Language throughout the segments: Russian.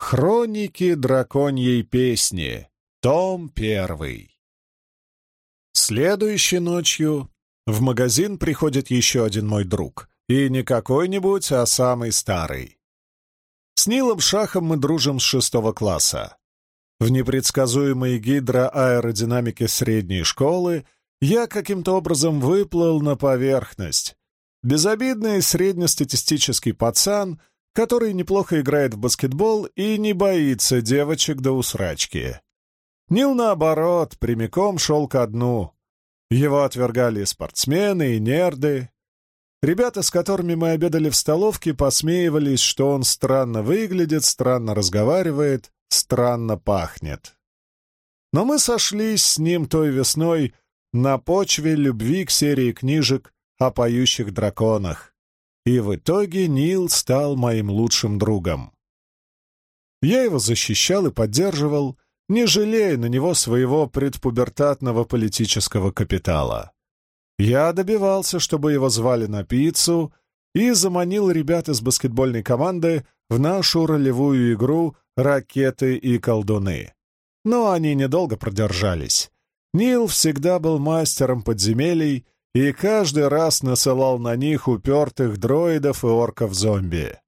Хроники драконьей песни. Том первый. Следующей ночью в магазин приходит еще один мой друг. И не какой-нибудь, а самый старый. С Нилом Шахом мы дружим с шестого класса. В непредсказуемой гидроаэродинамике средней школы я каким-то образом выплыл на поверхность. Безобидный среднестатистический пацан, который неплохо играет в баскетбол и не боится девочек до усрачки. Нил, наоборот, прямиком шел ко дну. Его отвергали спортсмены и нерды. Ребята, с которыми мы обедали в столовке, посмеивались, что он странно выглядит, странно разговаривает, странно пахнет. Но мы сошлись с ним той весной на почве любви к серии книжек о поющих драконах. И в итоге Нил стал моим лучшим другом. Я его защищал и поддерживал, не жалея на него своего предпубертатного политического капитала. Я добивался, чтобы его звали на пиццу, и заманил ребят из баскетбольной команды в нашу ролевую игру «Ракеты и колдуны». Но они недолго продержались. Нил всегда был мастером подземелий и каждый раз насылал на них упертых дроидов и орков-зомби.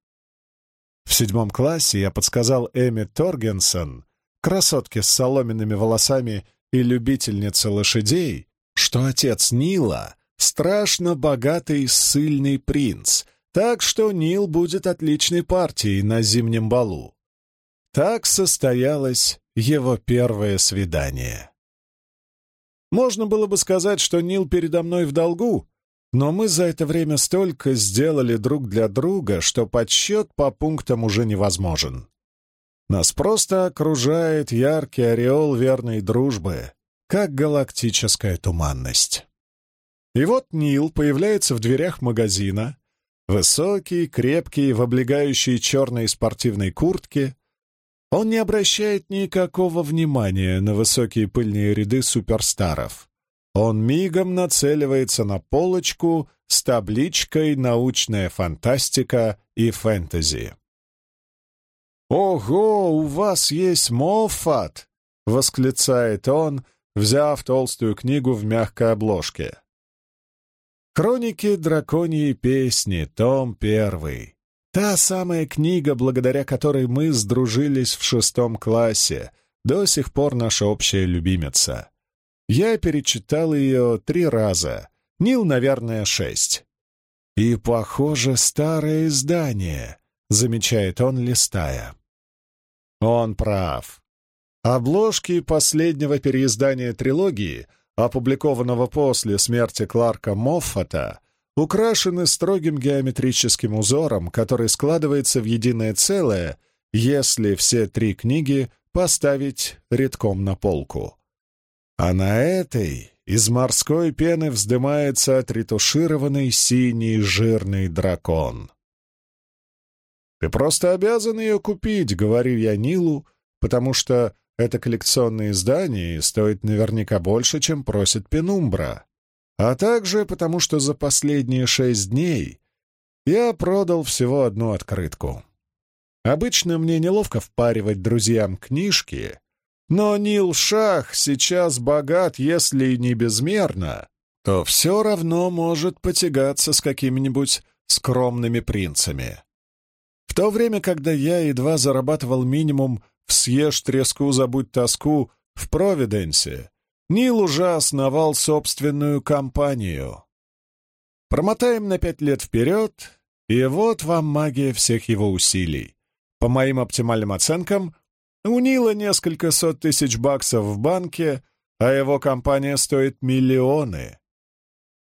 В седьмом классе я подсказал Эми Торгенсон, красотке с соломенными волосами и любительнице лошадей, что отец Нила — страшно богатый сильный принц, так что Нил будет отличной партией на зимнем балу. Так состоялось его первое свидание. Можно было бы сказать, что Нил передо мной в долгу, но мы за это время столько сделали друг для друга, что подсчет по пунктам уже невозможен. Нас просто окружает яркий ореол верной дружбы, как галактическая туманность. И вот Нил появляется в дверях магазина, высокий, крепкий, в облегающей черной спортивной куртке. Он не обращает никакого внимания на высокие пыльные ряды суперстаров. Он мигом нацеливается на полочку с табличкой «Научная фантастика и фэнтези». «Ого, у вас есть Моффат!» — восклицает он, взяв толстую книгу в мягкой обложке. «Хроники драконьей песни», том первый. Та самая книга, благодаря которой мы сдружились в шестом классе, до сих пор наша общая любимица. Я перечитал ее три раза, Нил, наверное, шесть. «И, похоже, старое издание», — замечает он, листая. Он прав. Обложки последнего переиздания трилогии, опубликованного после смерти Кларка Моффата, украшены строгим геометрическим узором, который складывается в единое целое, если все три книги поставить редком на полку. А на этой из морской пены вздымается отретушированный синий жирный дракон. «Ты просто обязан ее купить», — говорю я Нилу, потому что это коллекционное издание и стоит наверняка больше, чем просит Пенумбра. А также потому, что за последние шесть дней я продал всего одну открытку. Обычно мне неловко впаривать друзьям книжки, но Нил Шах сейчас богат, если и не безмерно, то все равно может потягаться с какими-нибудь скромными принцами. В то время, когда я едва зарабатывал минимум в «Съешь треску, забудь тоску» в Провиденсе, Нил уже основал собственную компанию. Промотаем на пять лет вперед, и вот вам магия всех его усилий. По моим оптимальным оценкам, у Нила несколько сот тысяч баксов в банке, а его компания стоит миллионы.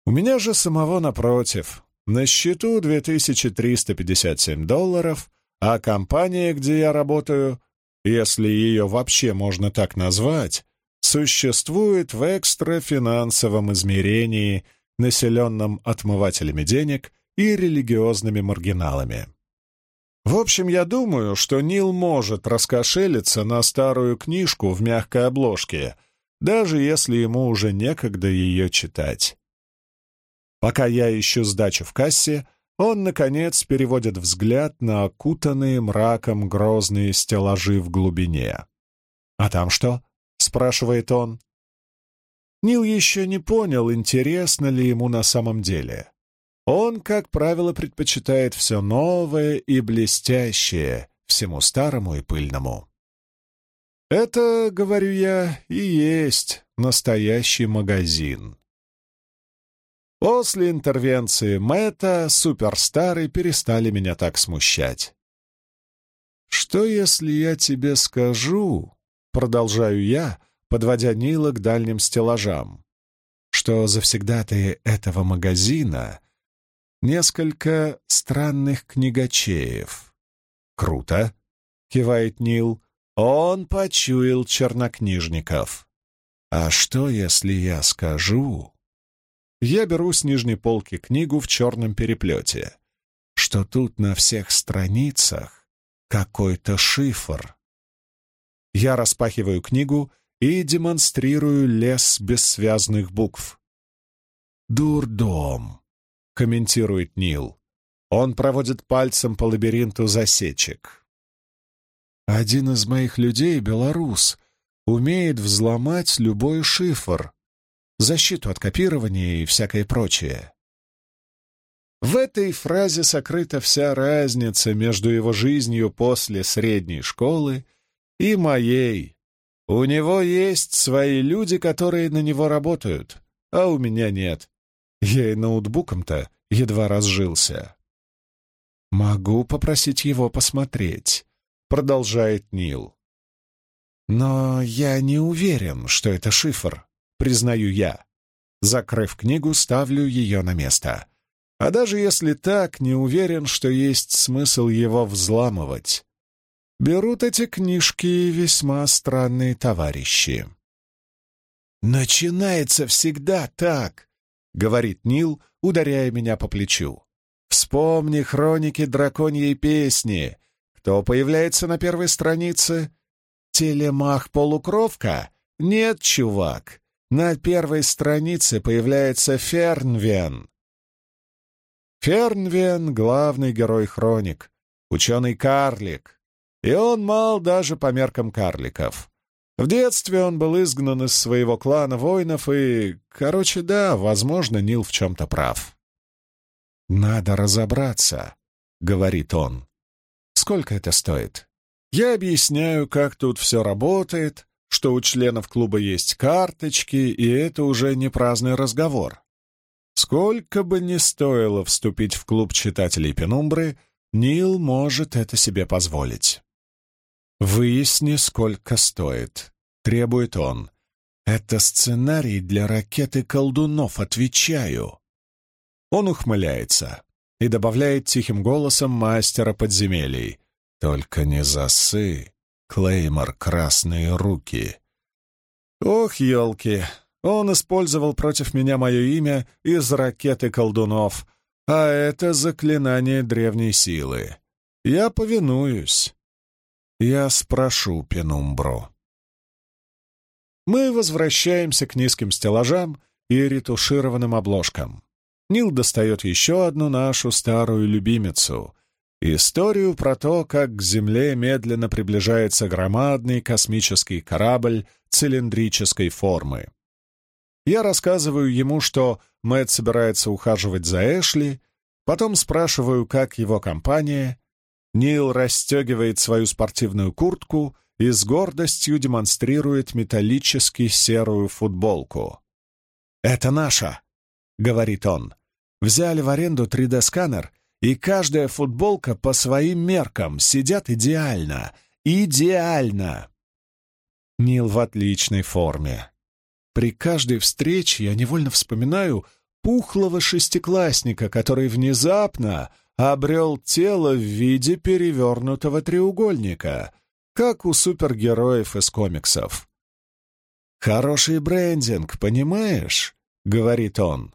У меня же самого напротив. На счету 2357 долларов, а компания, где я работаю, если ее вообще можно так назвать, существует в экстрафинансовом измерении, населенном отмывателями денег и религиозными маргиналами. В общем, я думаю, что Нил может раскошелиться на старую книжку в мягкой обложке, даже если ему уже некогда ее читать. Пока я ищу сдачу в кассе, он, наконец, переводит взгляд на окутанные мраком грозные стеллажи в глубине. «А там что?» — спрашивает он. Нил еще не понял, интересно ли ему на самом деле. Он, как правило, предпочитает все новое и блестящее всему старому и пыльному. Это, говорю я, и есть настоящий магазин. После интервенции Мэтта суперстары перестали меня так смущать. «Что, если я тебе скажу?» — продолжаю я, подводя Нила к дальним стеллажам, что завсегдатые этого магазина — несколько странных книгачеев. «Круто!» — кивает Нил. «Он почуял чернокнижников. А что, если я скажу...» Я беру с нижней полки книгу в черном переплете, что тут на всех страницах какой-то шифр. Я распахиваю книгу и демонстрирую лес бессвязных букв. «Дурдом», — комментирует Нил. Он проводит пальцем по лабиринту засечек. «Один из моих людей, белорус, умеет взломать любой шифр, защиту от копирования и всякое прочее. В этой фразе сокрыта вся разница между его жизнью после средней школы и моей. У него есть свои люди, которые на него работают, а у меня нет. Я и ноутбуком-то едва разжился. «Могу попросить его посмотреть», — продолжает Нил. «Но я не уверен, что это шифр признаю я. Закрыв книгу, ставлю ее на место. А даже если так, не уверен, что есть смысл его взламывать. Берут эти книжки весьма странные товарищи. «Начинается всегда так», — говорит Нил, ударяя меня по плечу. «Вспомни хроники драконьей песни. Кто появляется на первой странице? Телемах-полукровка? Нет, чувак. На первой странице появляется Фернвен. Фернвен — главный герой хроник, ученый-карлик, и он мал даже по меркам карликов. В детстве он был изгнан из своего клана воинов и... Короче, да, возможно, Нил в чем-то прав. «Надо разобраться», — говорит он. «Сколько это стоит?» Я объясняю, как тут все работает, что у членов клуба есть карточки, и это уже не праздный разговор. Сколько бы ни стоило вступить в клуб читателей Пенумбры, Нил может это себе позволить. «Выясни, сколько стоит», — требует он. «Это сценарий для ракеты колдунов, отвечаю». Он ухмыляется и добавляет тихим голосом мастера подземелий. «Только не засы, Клеймор «Красные руки». Ох, елки! Он использовал против меня мое имя из ракеты колдунов, а это заклинание древней силы. Я повинуюсь. Я спрошу Пенумбру. Мы возвращаемся к низким стеллажам и ретушированным обложкам. Нил достает еще одну нашу старую любимицу Историю про то, как к Земле медленно приближается громадный космический корабль цилиндрической формы. Я рассказываю ему, что Мэтт собирается ухаживать за Эшли, потом спрашиваю, как его компания. Нил расстегивает свою спортивную куртку и с гордостью демонстрирует металлически серую футболку. «Это наша», — говорит он. «Взяли в аренду 3D-сканер и каждая футболка по своим меркам сидят идеально. Идеально! Нил в отличной форме. При каждой встрече я невольно вспоминаю пухлого шестиклассника, который внезапно обрел тело в виде перевернутого треугольника, как у супергероев из комиксов. «Хороший брендинг, понимаешь?» — говорит он.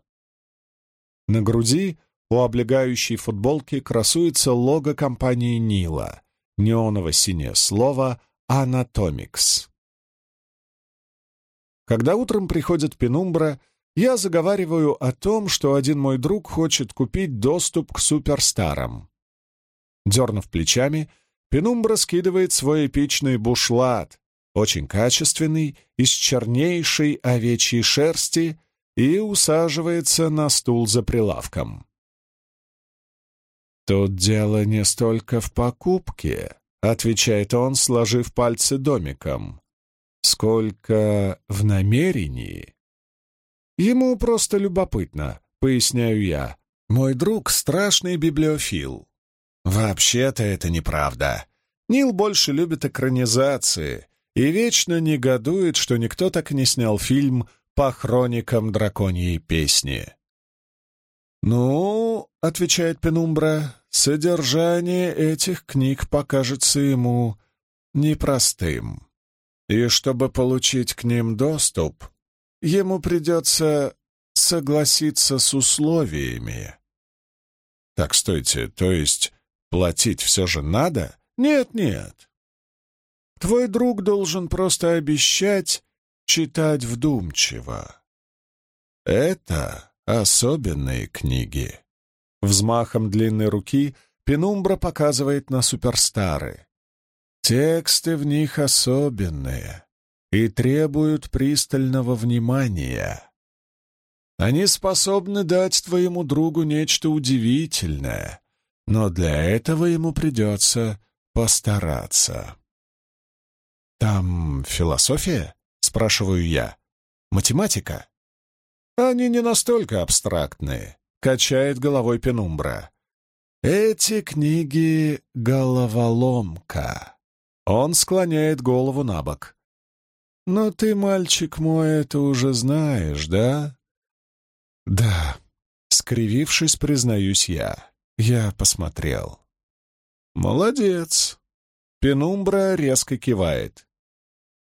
На груди у облегающей футболки красуется лого компании Нила, неоново-синее слово «Анатомикс». Когда утром приходит Пенумбра, я заговариваю о том, что один мой друг хочет купить доступ к суперстарам. Дернув плечами, Пенумбра скидывает свой эпичный бушлат, очень качественный, из чернейшей овечьей шерсти, и усаживается на стул за прилавком. «Тут дело не столько в покупке», — отвечает он, сложив пальцы домиком, «сколько в намерении». Ему просто любопытно, поясняю я. Мой друг — страшный библиофил. Вообще-то это неправда. Нил больше любит экранизации и вечно негодует, что никто так и не снял фильм по хроникам драконьей песни. «Ну, — отвечает Пенумбра, — содержание этих книг покажется ему непростым. И чтобы получить к ним доступ, ему придется согласиться с условиями. Так, стойте, то есть платить все же надо? Нет-нет. Твой друг должен просто обещать читать вдумчиво. Это особенные книги. Взмахом длинной руки Пенумбра показывает на суперстары. Тексты в них особенные и требуют пристального внимания. Они способны дать твоему другу нечто удивительное, но для этого ему придется постараться. «Там философия?» — спрашиваю я. «Математика?» «Они не настолько абстрактные», — качает головой Пенумбра. «Эти книги — головоломка». Он склоняет голову на бок. «Но ты, мальчик мой, это уже знаешь, да?» «Да», — скривившись, признаюсь я. Я посмотрел. «Молодец!» Пенумбра резко кивает.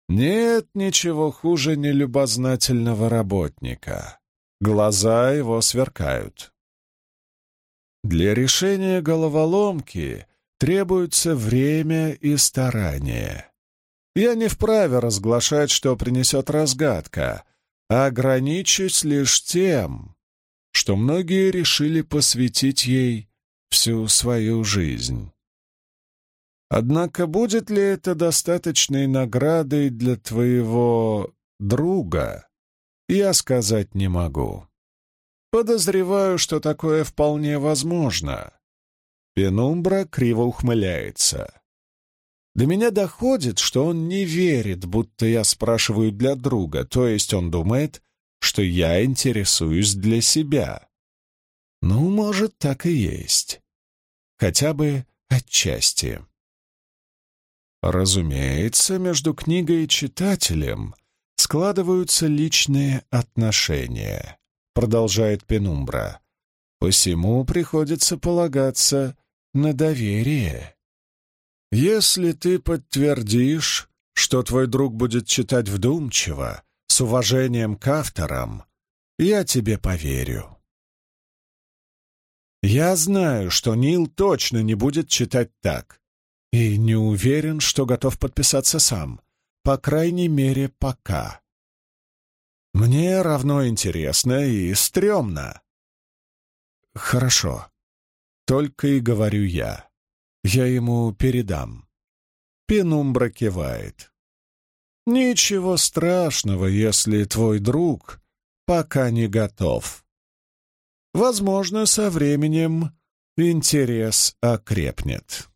«Нет ничего хуже нелюбознательного работника. Глаза его сверкают. Для решения головоломки требуется время и старание. Я не вправе разглашать, что принесет разгадка, а ограничусь лишь тем, что многие решили посвятить ей всю свою жизнь. Однако будет ли это достаточной наградой для твоего друга, я сказать не могу. Подозреваю, что такое вполне возможно. Пенумбра криво ухмыляется. До меня доходит, что он не верит, будто я спрашиваю для друга, то есть он думает, что я интересуюсь для себя. Ну, может, так и есть. Хотя бы отчасти. Разумеется, между книгой и читателем складываются личные отношения, продолжает Пенумбра. Посему приходится полагаться на доверие. Если ты подтвердишь, что твой друг будет читать вдумчиво, с уважением к авторам, я тебе поверю. Я знаю, что Нил точно не будет читать так, и не уверен, что готов подписаться сам, по крайней мере, пока. Мне равно интересно и стрёмно. Хорошо, только и говорю я. Я ему передам. Пенумбра кивает. Ничего страшного, если твой друг пока не готов. Возможно, со временем интерес окрепнет.